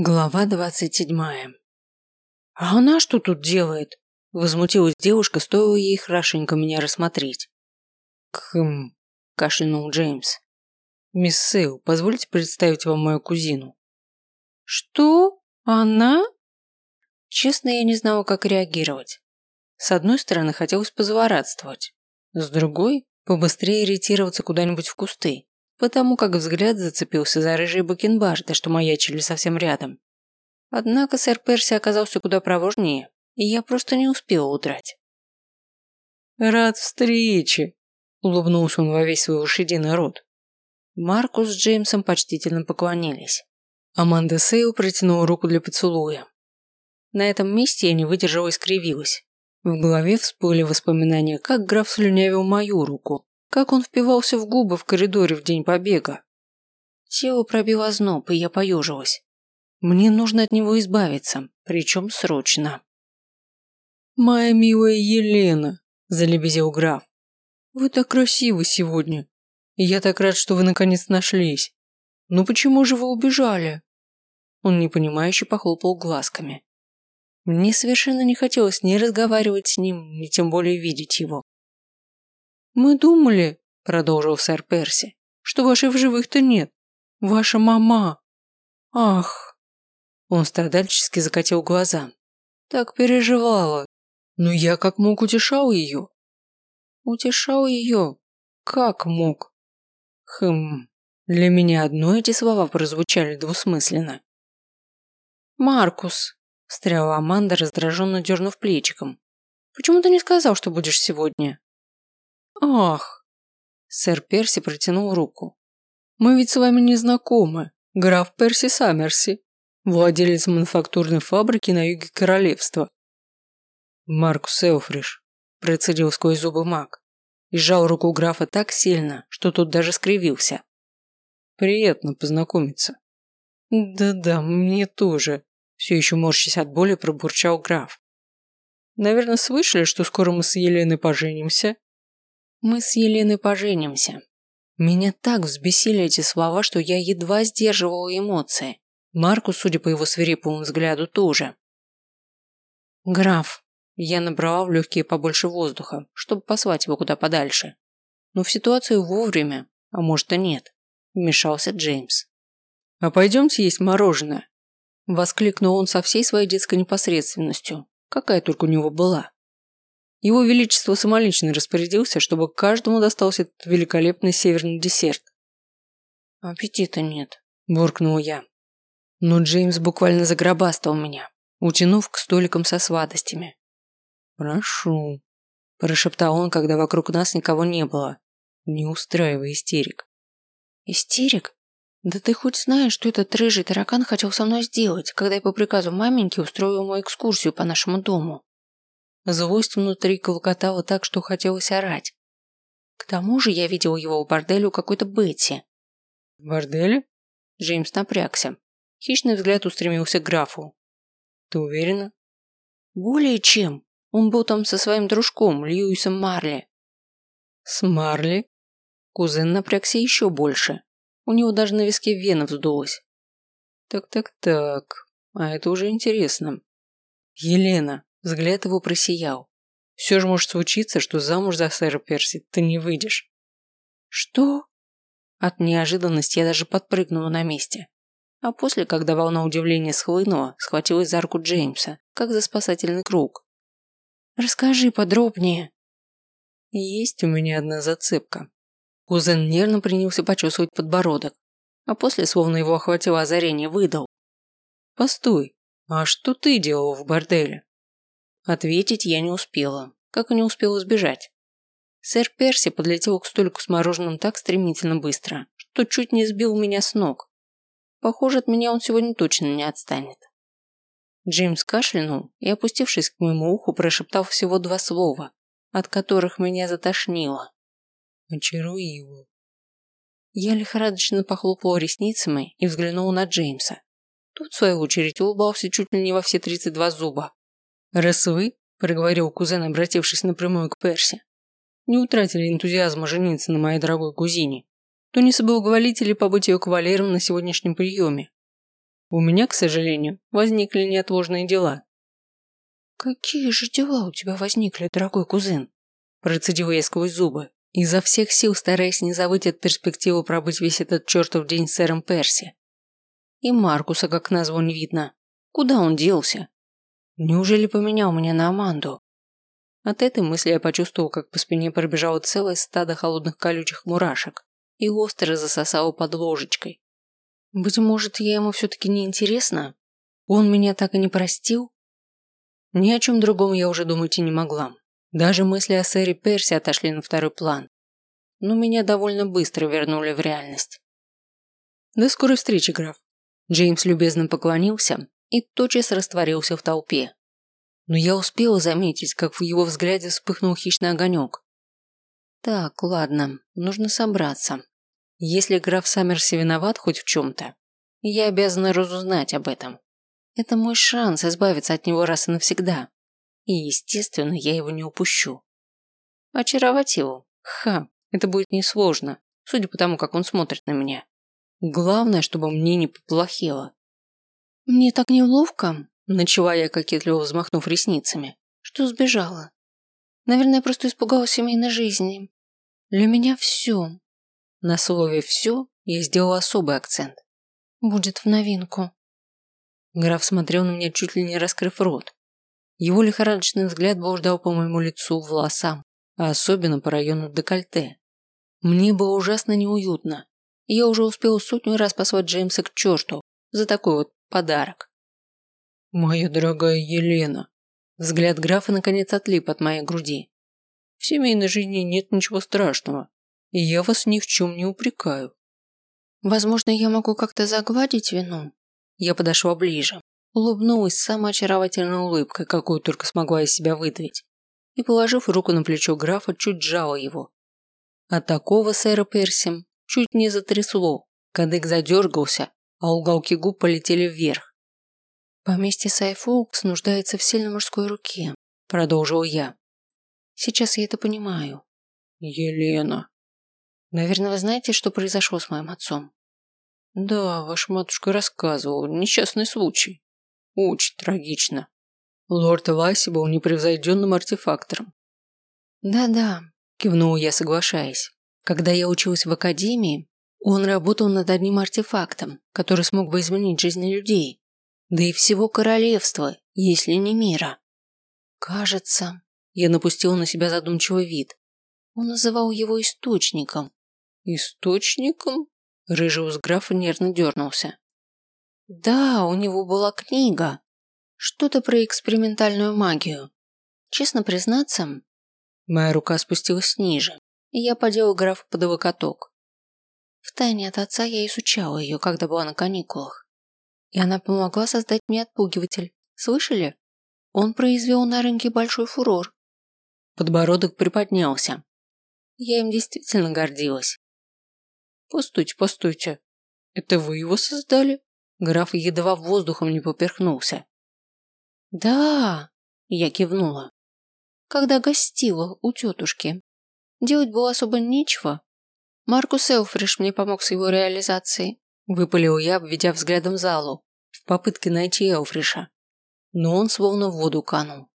Глава двадцать седьмая. «А она что тут делает?» – возмутилась девушка, стоило ей хорошенько меня рассмотреть. «Хм...» – кашлянул Джеймс. «Мисс Сейл, позвольте представить вам мою кузину». «Что? Она?» Честно, я не знала, как реагировать. С одной стороны, хотелось позлорадствовать. С другой – побыстрее ретироваться куда-нибудь в кусты потому как взгляд зацепился за рыжие бакенбарды, что маячили совсем рядом. Однако сэр Перси оказался куда проворнее, и я просто не успела удрать. «Рад встрече!» – улыбнулся он во весь свой лошадиный рот. Маркус с Джеймсом почтительно поклонились. Аманда Сейл протянула руку для поцелуя. На этом месте я не выдержала и скривилась. В голове всплыли воспоминания, как граф слюнявил мою руку, как он впивался в губы в коридоре в день побега. Тело пробило озноб, и я поежилась. Мне нужно от него избавиться, причем срочно. «Моя милая Елена», – залебезил граф, – «вы так красивы сегодня. И я так рад, что вы наконец нашлись. Но почему же вы убежали?» Он непонимающе похлопал глазками. Мне совершенно не хотелось ни разговаривать с ним, ни тем более видеть его. «Мы думали», – продолжил сэр Перси, – «что вашей в живых-то нет. Ваша мама. Ах!» Он страдальчески закатил глаза. «Так переживала. Но я как мог утешал ее». «Утешал ее? Как мог?» Хм, для меня одно эти слова прозвучали двусмысленно. «Маркус», – встряла Аманда, раздраженно дернув плечиком. «Почему ты не сказал, что будешь сегодня?» «Ах!» Сэр Перси протянул руку. «Мы ведь с вами не знакомы. Граф Перси Саммерси, владелец мануфактурной фабрики на юге королевства». «Маркус Элфриш», – процедил сквозь зубы маг и сжал руку графа так сильно, что тот даже скривился. «Приятно познакомиться». «Да-да, мне тоже», – все еще морщась от боли пробурчал граф. «Наверное, слышали, что скоро мы с Еленой поженимся?» Мы с Еленой поженимся. Меня так взбесили эти слова, что я едва сдерживала эмоции. Марку, судя по его свирепому взгляду, тоже. Граф, я набрала в легкие побольше воздуха, чтобы послать его куда подальше. Но в ситуацию вовремя, а может и нет, вмешался Джеймс. «А пойдемте есть мороженое», – воскликнул он со всей своей детской непосредственностью, какая только у него была. Его Величество самолично распорядился, чтобы каждому достался этот великолепный северный десерт. «Аппетита нет», – буркнул я. Но Джеймс буквально загробастал меня, утянув к столикам со сладостями. «Прошу», – прошептал он, когда вокруг нас никого не было. Не устраивай истерик. «Истерик? Да ты хоть знаешь, что этот рыжий таракан хотел со мной сделать, когда я по приказу маменьки устроил ему экскурсию по нашему дому?» Злость внутри колокотала так, что хотелось орать. К тому же я видел его в борделе у какой-то Бетти. Борделе? Джеймс напрягся. Хищный взгляд устремился к графу. Ты уверена? Более чем. Он был там со своим дружком, Льюисом Марли. С Марли? Кузен напрягся еще больше. У него даже на виске вена вздулась. Так-так-так. А это уже интересно. Елена, Взгляд его просиял. Все же может случиться, что замуж за сэра Перси ты не выйдешь. Что? От неожиданности я даже подпрыгнула на месте. А после, когда волна удивления схлынула, схватилась за руку Джеймса, как за спасательный круг. «Расскажи подробнее». «Есть у меня одна зацепка». Кузен нервно принялся почесывать подбородок, а после, словно его охватило озарение, выдал. «Постой, а что ты делал в борделе?» Ответить я не успела, как и не успела сбежать. Сэр Перси подлетел к столику с мороженым так стремительно быстро, что чуть не сбил меня с ног. Похоже, от меня он сегодня точно не отстанет. Джеймс кашлянул и, опустившись к моему уху, прошептал всего два слова, от которых меня затошнило. «Очаруй его». Я лихорадочно похлопала ресницами и взглянула на Джеймса. Тут, в свою очередь, улыбался чуть ли не во все тридцать два зуба. «Раз вы, – проговорил кузен, обратившись напрямую к Перси, – не утратили энтузиазма жениться на моей дорогой кузине, то не соблаговолите ли побыть ее кавалером на сегодняшнем приеме? У меня, к сожалению, возникли неотложные дела. Какие же дела у тебя возникли, дорогой кузен? Процедила я сквозь зубы, изо всех сил стараясь не забыть от перспективы пробыть весь этот чертов день с сэром Перси. И Маркуса, как назло, не видно. Куда он делся? Неужели поменял меня на Аманду? От этой мысли я почувствовал, как по спине пробежало целое стадо холодных колючих мурашек и остро засосало под ложечкой. Быть может, я ему все-таки не интересна? Он меня так и не простил? Ни о чем другом я уже думать и не могла. Даже мысли о сэре Перси отошли на второй план. Но меня довольно быстро вернули в реальность. До скорой встречи, граф. Джеймс любезно поклонился и тотчас растворился в толпе. Но я успела заметить, как в его взгляде вспыхнул хищный огонек. Так, ладно, нужно собраться. Если граф Саммерси виноват хоть в чем-то, я обязана разузнать об этом. Это мой шанс избавиться от него раз и навсегда. И, естественно, я его не упущу. Очаровать его? Ха, это будет несложно, судя по тому, как он смотрит на меня. Главное, чтобы мне не поплохело. Мне так неловко, начала я, кокетливо взмахнув ресницами, что сбежала. Наверное, просто испугалась семейной жизни. Для меня все, на слове «все» я сделал особый акцент. Будет в новинку. Граф смотрел на меня, чуть ли не раскрыв рот. Его лихорадочный взгляд блуждал по моему лицу, волосам, а особенно по району декольте. Мне было ужасно неуютно. Я уже успел сотню раз послать Джеймса к черту за такой вот подарок. «Моя дорогая Елена!» Взгляд графа наконец отлип от моей груди. «В семейной жизни нет ничего страшного и я вас ни в чем не упрекаю. Возможно, я могу как-то загладить вину. Я подошла ближе, улыбнулась самой очаровательной улыбкой, какую только смогла из себя выдавить, и, положив руку на плечо графа, чуть сжала его. От такого сэра Перси чуть не затрясло, кадык задергался, а уголки губ полетели вверх. «Поместье Сайфолкс нуждается в сильной мужской руке», – продолжил я. «Сейчас я это понимаю». «Елена», Наверное, вы знаете, что произошло с моим отцом? Да, ваша матушка рассказывала. Несчастный случай. Очень трагично. Лорд Васи был непревзойденным артефактором. Да-да, кивнул я, соглашаясь. Когда я училась в академии, он работал над одним артефактом, который смог бы изменить жизни людей, да и всего королевства, если не мира. Кажется, я напустил на себя задумчивый вид. Он называл его источником, Источником? Рыжий графа нервно дернулся. Да, у него была книга. Что-то про экспериментальную магию. Честно признаться, моя рука спустилась ниже, и я подела графа под локоток. Втайне от отца я изучала ее, когда была на каникулах. И она помогла создать мне отпугиватель. Слышали? Он произвел на рынке большой фурор. Подбородок приподнялся. Я им действительно гордилась. Постойте, постойте. Это вы его создали? Граф едва воздухом не поперхнулся. Да, я кивнула. Когда гостила у тетушки. Делать было особо нечего. Маркус Элфриш мне помог с его реализацией. Выпалил я, обведя взглядом залу, в попытке найти Элфриша. Но он словно в воду канул.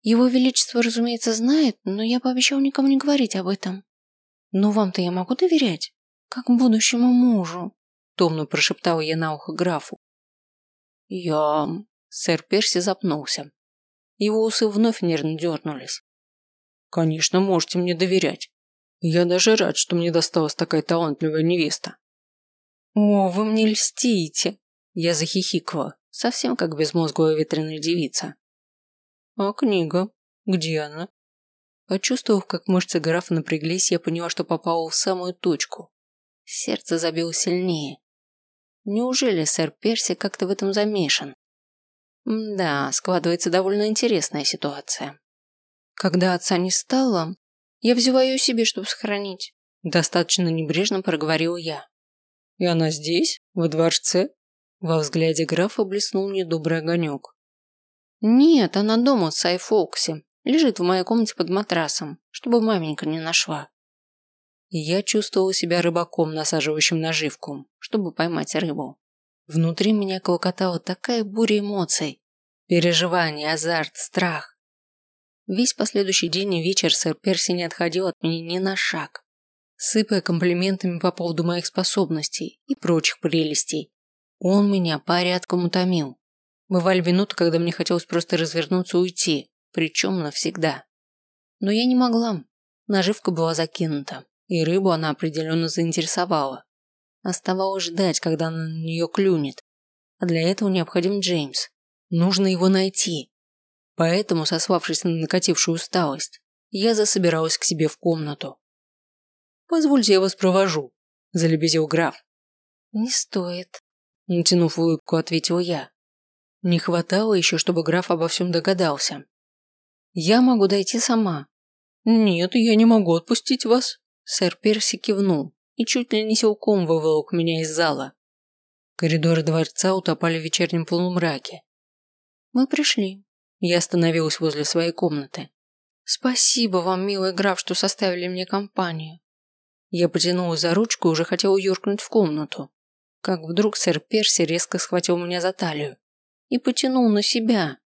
Его Величество, разумеется, знает, но я пообещал никому не говорить об этом. Но вам-то я могу доверять? как будущему мужу, томно прошептал я на ухо графу. Я... Сэр Перси запнулся. Его усы вновь нервно дернулись. Конечно, можете мне доверять. Я даже рад, что мне досталась такая талантливая невеста. О, вы мне льстите. Я захихикала, совсем как безмозглая ветреная девица. А книга? Где она? Почувствовав, как мышцы графа напряглись, я поняла, что попала в самую точку. Сердце забилось сильнее. Неужели сэр Перси как-то в этом замешан? Да, складывается довольно интересная ситуация. Когда отца не стало, я взяла ее себе, чтобы сохранить. Достаточно небрежно проговорил я. И она здесь, во дворце? Во взгляде графа блеснул недобрый огонек. Нет, она дома в Сайфоксе. Лежит в моей комнате под матрасом, чтобы маменька не нашла я чувствовала себя рыбаком, насаживающим наживку, чтобы поймать рыбу. Внутри меня клокотала такая буря эмоций. Переживание, азарт, страх. Весь последующий день и вечер сэр Перси не отходил от меня ни на шаг, сыпая комплиментами по поводу моих способностей и прочих прелестей. Он меня порядком утомил. Бывали минуты, когда мне хотелось просто развернуться и уйти, причем навсегда. Но я не могла. Наживка была закинута, и рыбу она определенно заинтересовала. Оставалось ждать, когда она на нее клюнет. А для этого необходим Джеймс. Нужно его найти. Поэтому, сославшись на накатившую усталость, я засобиралась к себе в комнату. «Позвольте, я вас провожу», – залебезил граф. «Не стоит», – натянув улыбку, ответил я. Не хватало еще, чтобы граф обо всем догадался. «Я могу дойти сама». «Нет, я не могу отпустить вас», – сэр Перси кивнул и чуть ли не силком выволок меня из зала. Коридоры дворца утопали в вечернем полумраке. «Мы пришли». Я остановилась возле своей комнаты. «Спасибо вам, милый граф, что составили мне компанию». Я потянулась за ручку и уже хотела юркнуть в комнату, как вдруг сэр Перси резко схватил меня за талию и потянул на себя.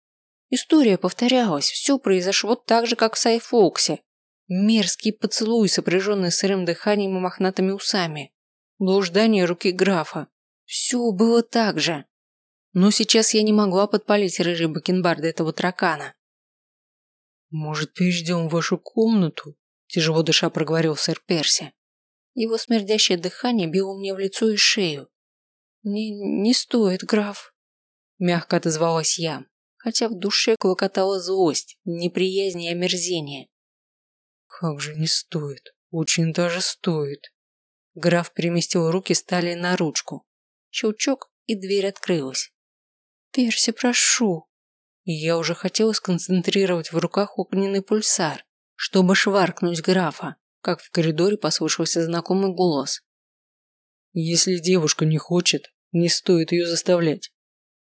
История повторялась, все произошло так же, как в Сайфоксе. Мерзкий поцелуй, сопряженный сырым дыханием и мохнатыми усами. Блуждание руки графа. Все было так же. Но сейчас я не могла подпалить рыжий бакенбарды этого таракана. «Может, перейдем в вашу комнату?» Тяжело дыша проговорил сэр Перси. Его смердящее дыхание било мне в лицо и шею. «Не, не стоит, граф», – мягко отозвалась я, хотя в душе клокотала злость, неприязнь и омерзение. Как же не стоит. Очень даже стоит. Граф переместил руки стали на ручку. Щелчок, и дверь открылась. «Перси, прошу!» И я уже хотела сконцентрировать в руках огненный пульсар, чтобы шваркнуть графа, как в коридоре послышался знакомый голос. «Если девушка не хочет, не стоит ее заставлять».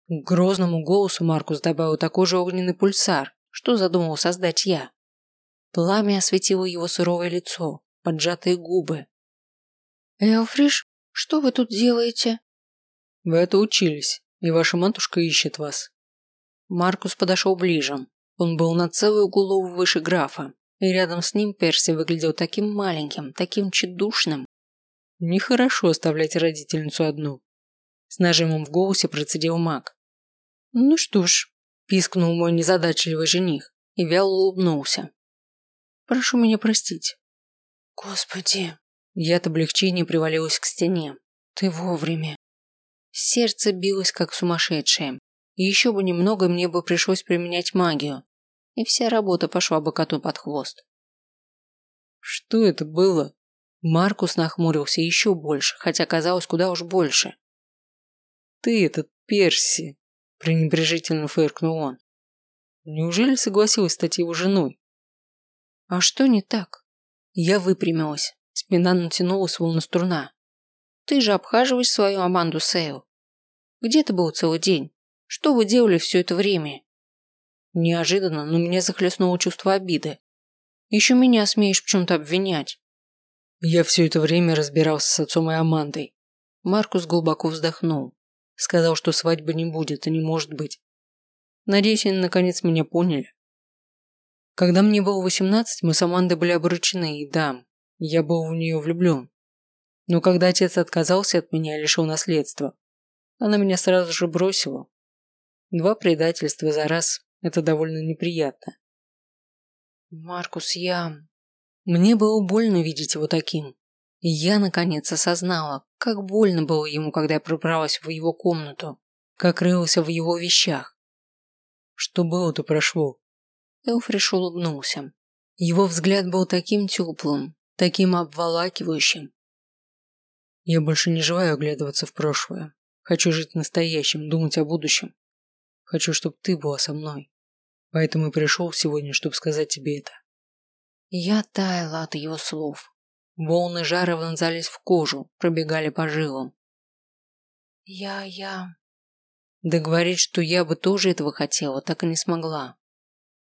К грозному голосу Маркус добавил такой же огненный пульсар, что задумал создать я. Пламя осветило его суровое лицо, поджатые губы. «Элфриш, что вы тут делаете?» «Вы это учились, и ваша матушка ищет вас». Маркус подошел ближе. Он был на целую голову выше графа, и рядом с ним Перси выглядел таким маленьким, таким тщедушным. Нехорошо оставлять родительницу одну. С нажимом в голосе процедил маг. «Ну что ж», – пискнул мой незадачливый жених и вяло улыбнулся. Прошу меня простить. Господи. Я от облегчения привалилась к стене. Ты вовремя. Сердце билось как сумасшедшее. Еще бы немного мне бы пришлось применять магию. И вся работа пошла бы коту под хвост. Что это было? Маркус нахмурился еще больше, хотя казалось куда уж больше. Ты этот Перси, пренебрежительно фыркнул он. Неужели согласилась стать его женой? А что не так? Я выпрямилась. Спина натянулась, словно струна. Ты же обхаживаешь свою Аманду Сейл. Где ты был целый день? Что вы делали все это время? Неожиданно, но меня захлестнуло чувство обиды. Еще меня смеешь в чем-то обвинять. Я все это время разбирался с отцом и Амандой. Маркус глубоко вздохнул. Сказал, что свадьбы не будет и не может быть. Надеюсь, они наконец меня поняли. Когда мне было восемнадцать, мы с Амандой были обручены, и да, я был в нее влюблен. Но когда отец отказался от меня и лишил наследства, она меня сразу же бросила. Два предательства за раз – это довольно неприятно. Маркус, я... Мне было больно видеть его таким. И я, наконец, осознала, как больно было ему, когда я пробралась в его комнату, как рылся в его вещах. Что было, то прошло. Элфриш улыбнулся. Его взгляд был таким теплым, таким обволакивающим. Я больше не желаю оглядываться в прошлое. Хочу жить настоящим, думать о будущем. Хочу, чтобы ты была со мной. Поэтому и пришел сегодня, чтобы сказать тебе это. Я таяла от его слов. Волны жара вонзались в кожу, пробегали по жилам. Я, я... Договорить, что я бы тоже этого хотела, так и не смогла.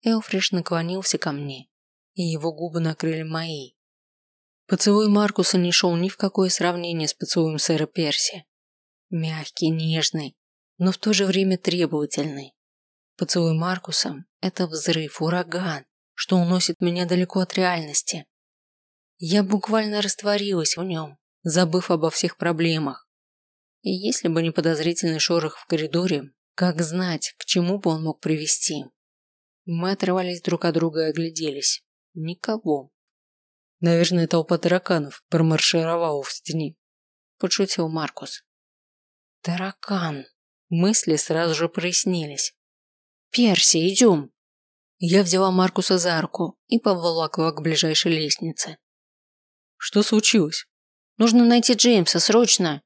Элфриш наклонился ко мне, и его губы накрыли мои. Поцелуй Маркуса не шел ни в какое сравнение с поцелуем сэра Перси. Мягкий, нежный, но в то же время требовательный. Поцелуй Маркусом – это взрыв, ураган, что уносит меня далеко от реальности. Я буквально растворилась в нем, забыв обо всех проблемах. И если бы не подозрительный шорох в коридоре, как знать, к чему бы он мог привести? Мы отрывались друг от друга и огляделись. Никого. Наверное, толпа тараканов промаршировала в стене. Подшутил Маркус. Таракан. Мысли сразу же прояснились. Перси, идем. Я взяла Маркуса за руку и поволокла к ближайшей лестнице. Что случилось? Нужно найти Джеймса, срочно.